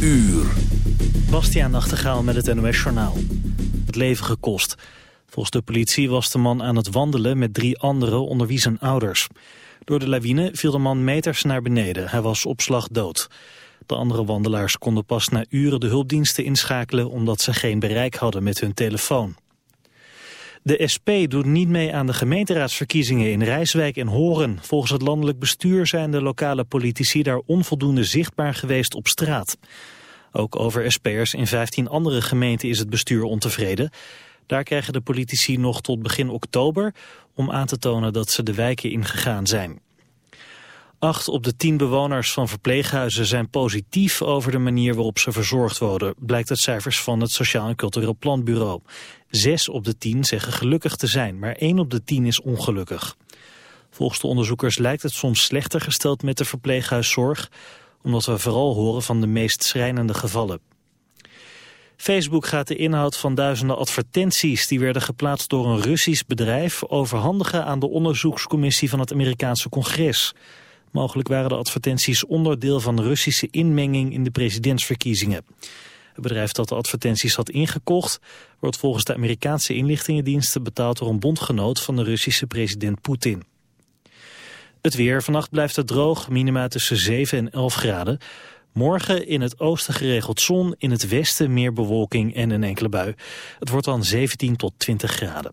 uur. Bastiaan Nachtegaal met het NOS Journaal. Het leven gekost. Volgens de politie was de man aan het wandelen met drie anderen onder wie zijn ouders. Door de lawine viel de man meters naar beneden. Hij was op slag dood. De andere wandelaars konden pas na uren de hulpdiensten inschakelen... omdat ze geen bereik hadden met hun telefoon. De SP doet niet mee aan de gemeenteraadsverkiezingen in Rijswijk en Horen. Volgens het landelijk bestuur zijn de lokale politici daar onvoldoende zichtbaar geweest op straat. Ook over SP'ers in 15 andere gemeenten is het bestuur ontevreden. Daar krijgen de politici nog tot begin oktober om aan te tonen dat ze de wijken ingegaan zijn. Acht op de tien bewoners van verpleeghuizen zijn positief over de manier waarop ze verzorgd worden, blijkt uit cijfers van het Sociaal en Cultureel Planbureau. Zes op de tien zeggen gelukkig te zijn, maar één op de tien is ongelukkig. Volgens de onderzoekers lijkt het soms slechter gesteld met de verpleeghuiszorg, omdat we vooral horen van de meest schrijnende gevallen. Facebook gaat de inhoud van duizenden advertenties die werden geplaatst door een Russisch bedrijf overhandigen aan de onderzoekscommissie van het Amerikaanse congres. Mogelijk waren de advertenties onderdeel van Russische inmenging in de presidentsverkiezingen. Het bedrijf dat de advertenties had ingekocht wordt volgens de Amerikaanse inlichtingendiensten betaald door een bondgenoot van de Russische president Poetin. Het weer. Vannacht blijft het droog, minima tussen 7 en 11 graden. Morgen in het oosten geregeld zon, in het westen meer bewolking en een enkele bui. Het wordt dan 17 tot 20 graden.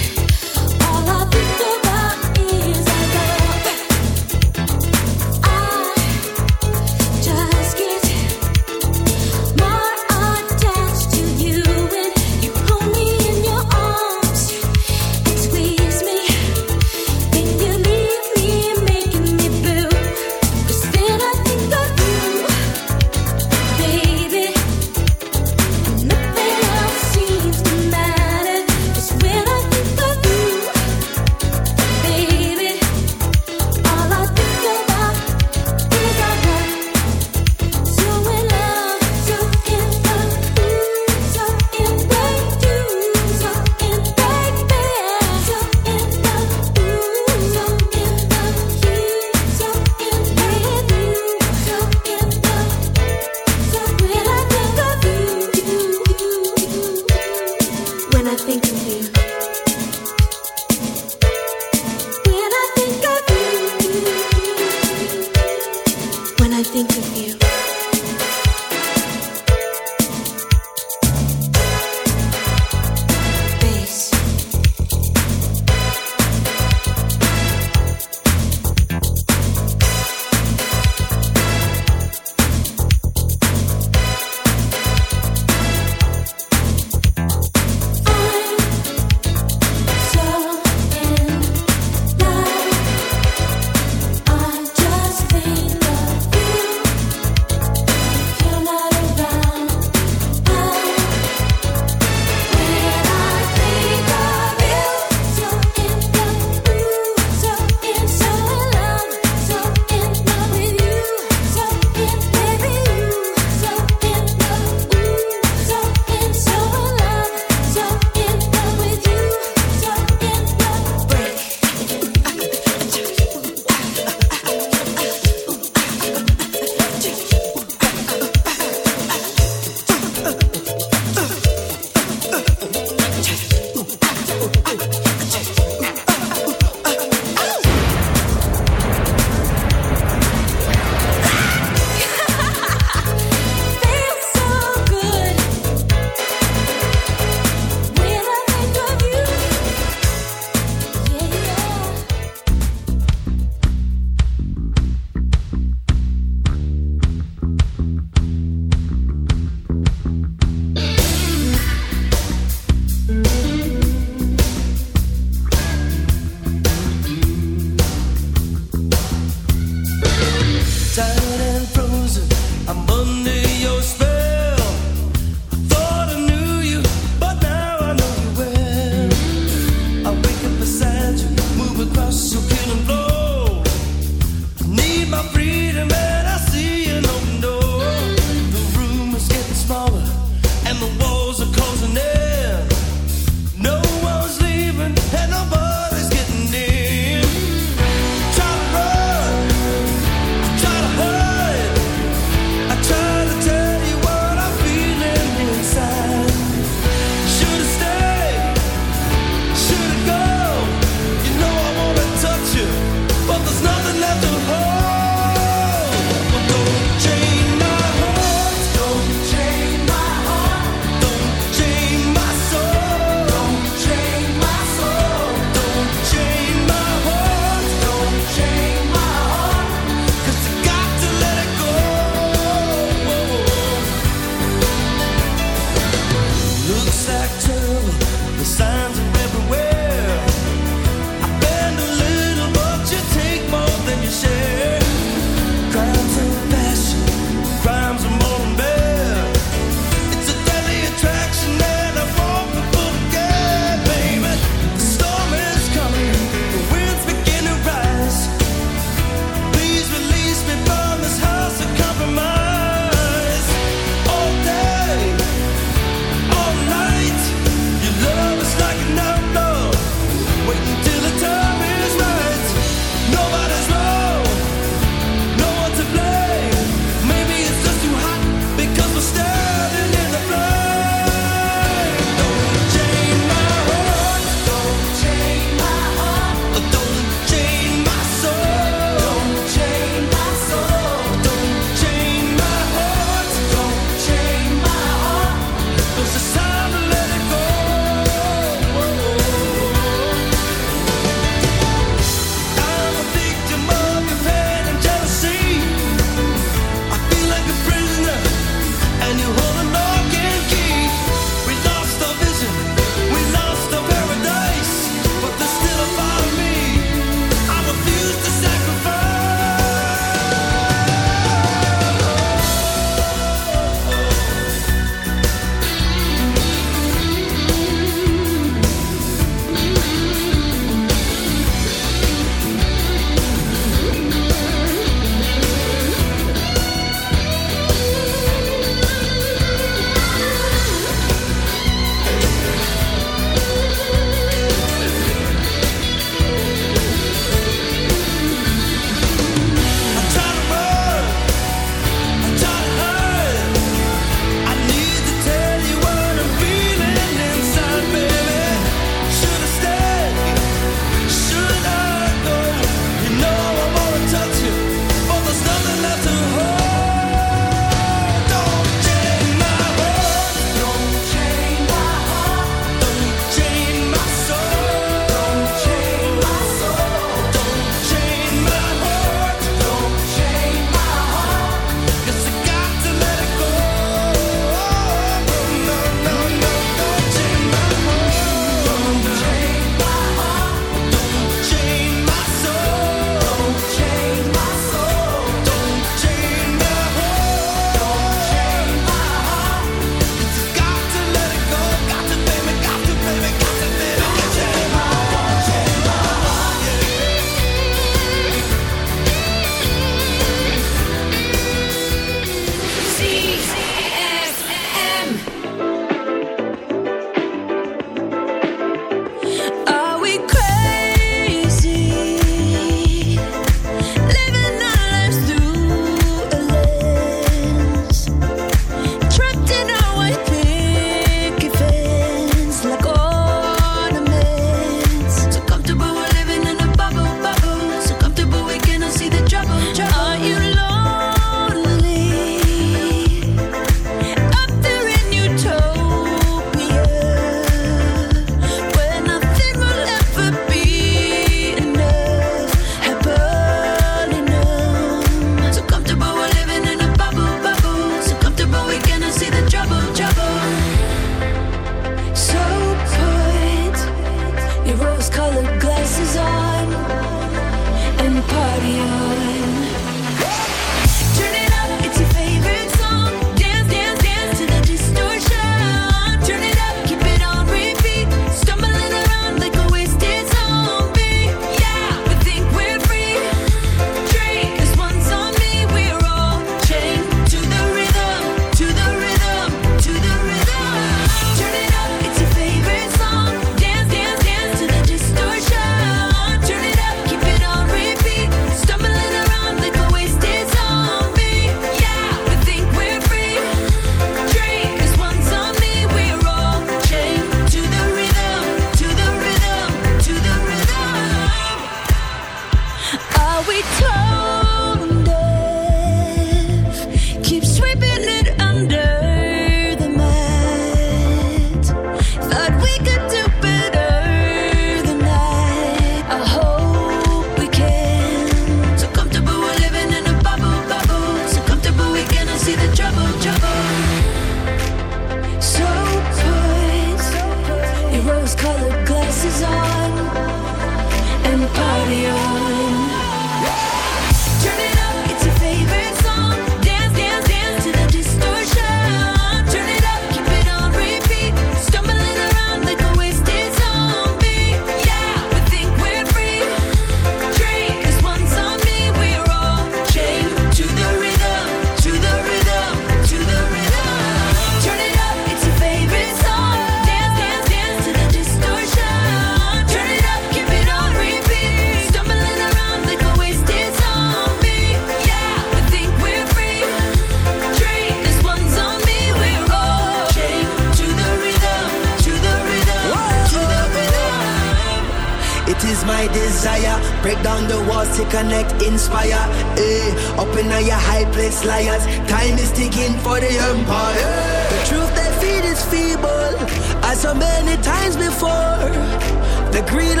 Greed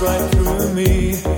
right through me.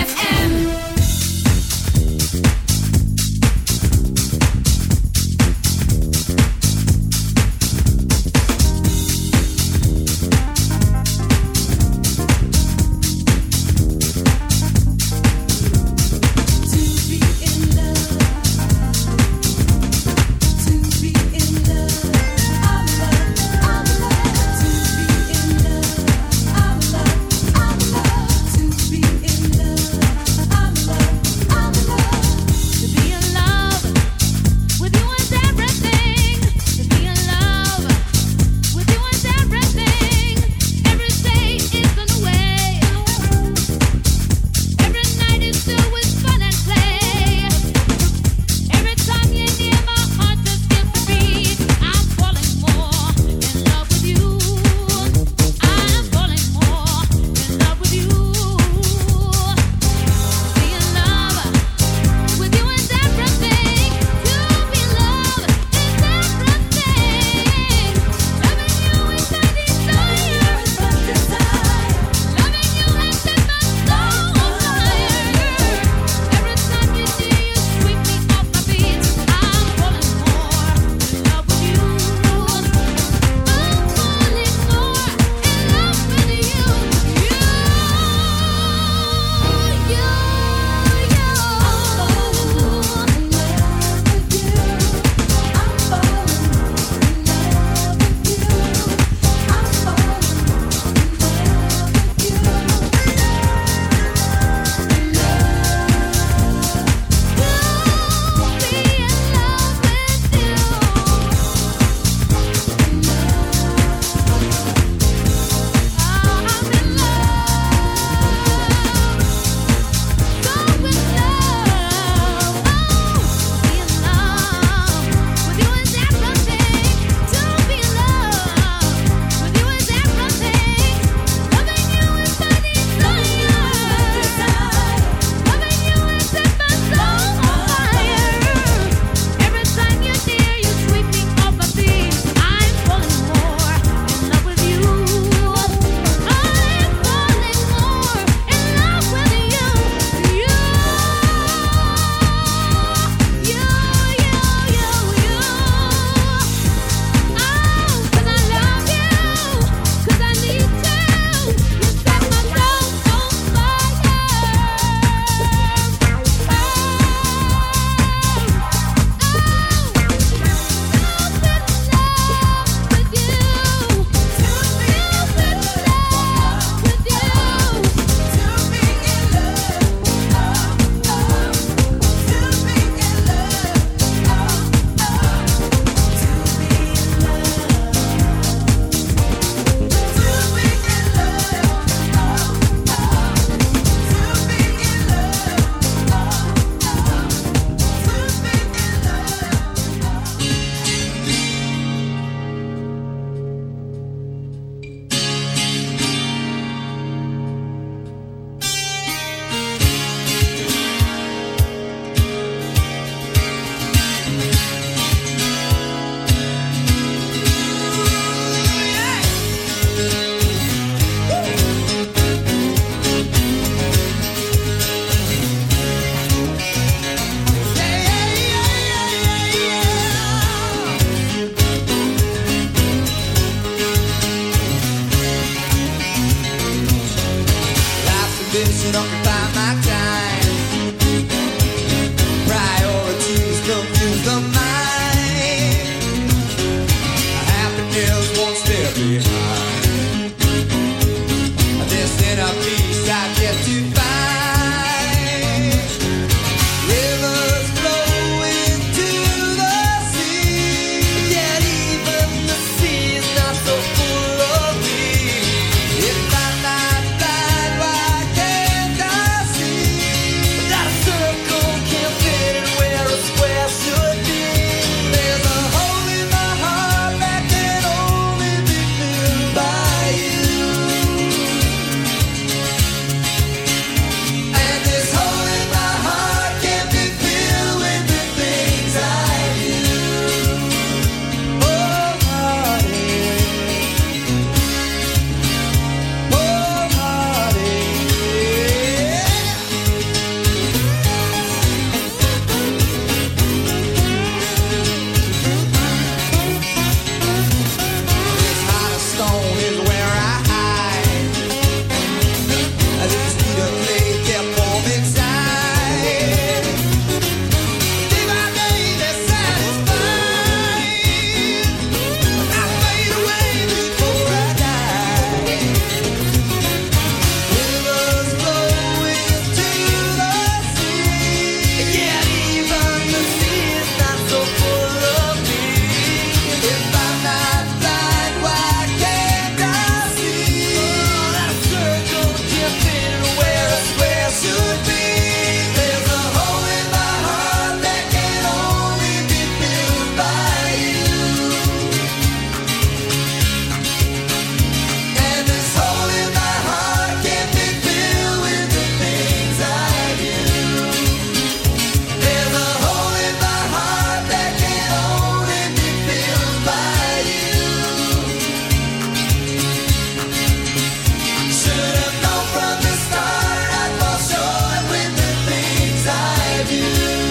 I do.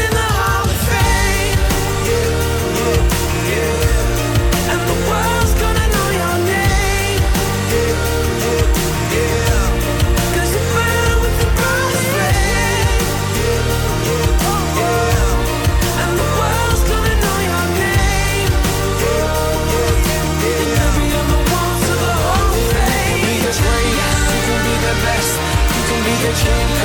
Yeah.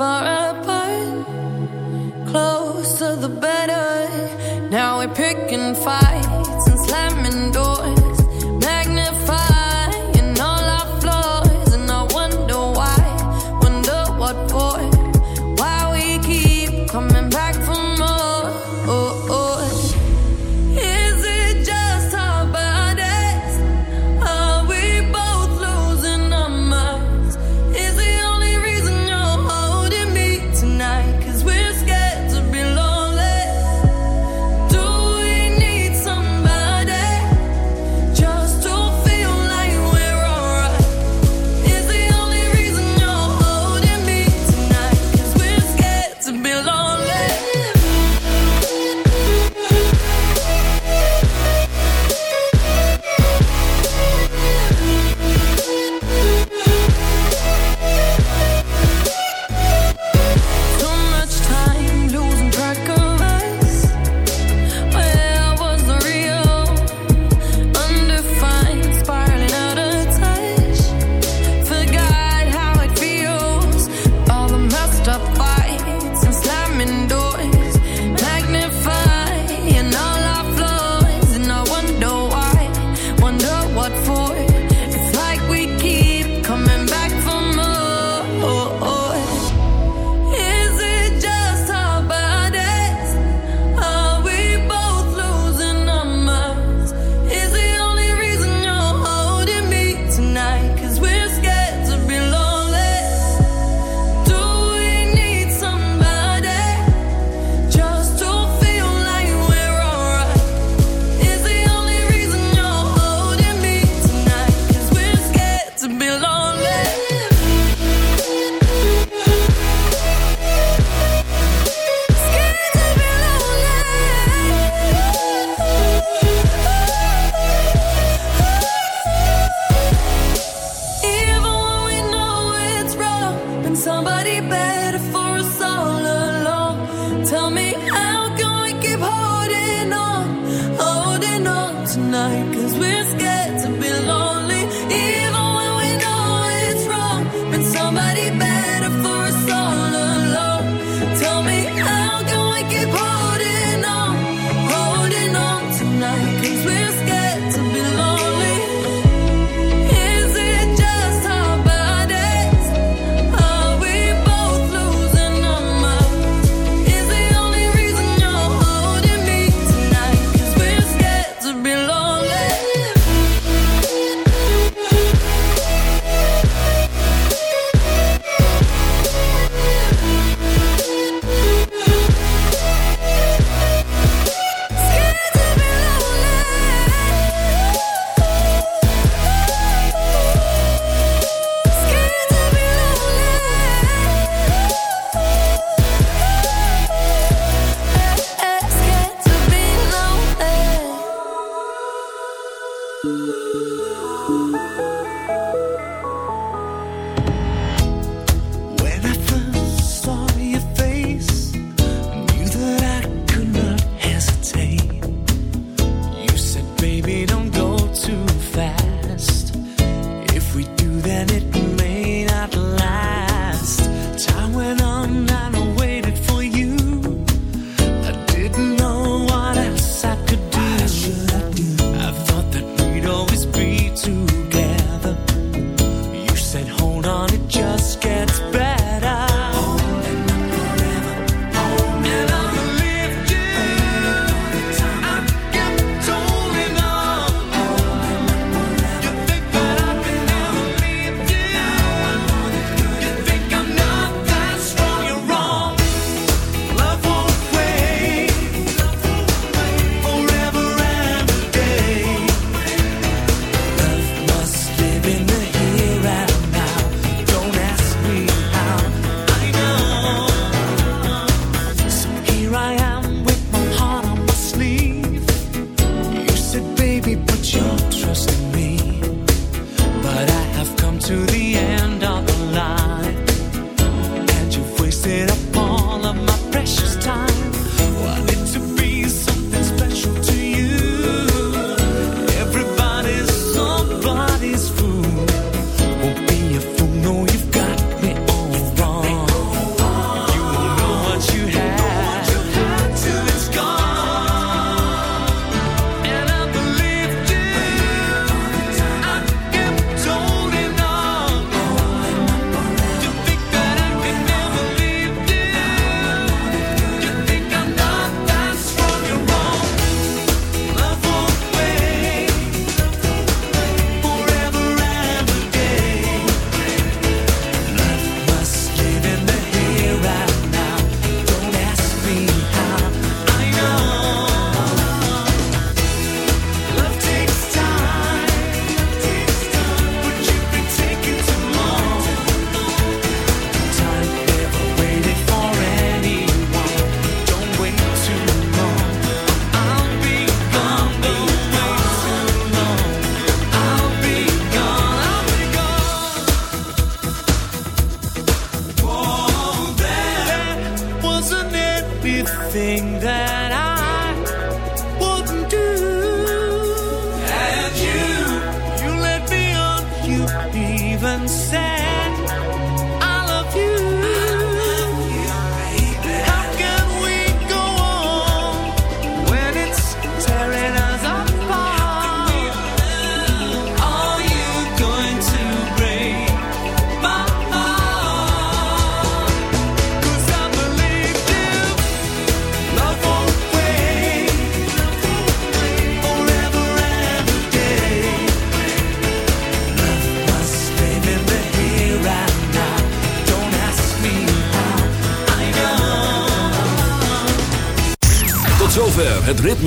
far away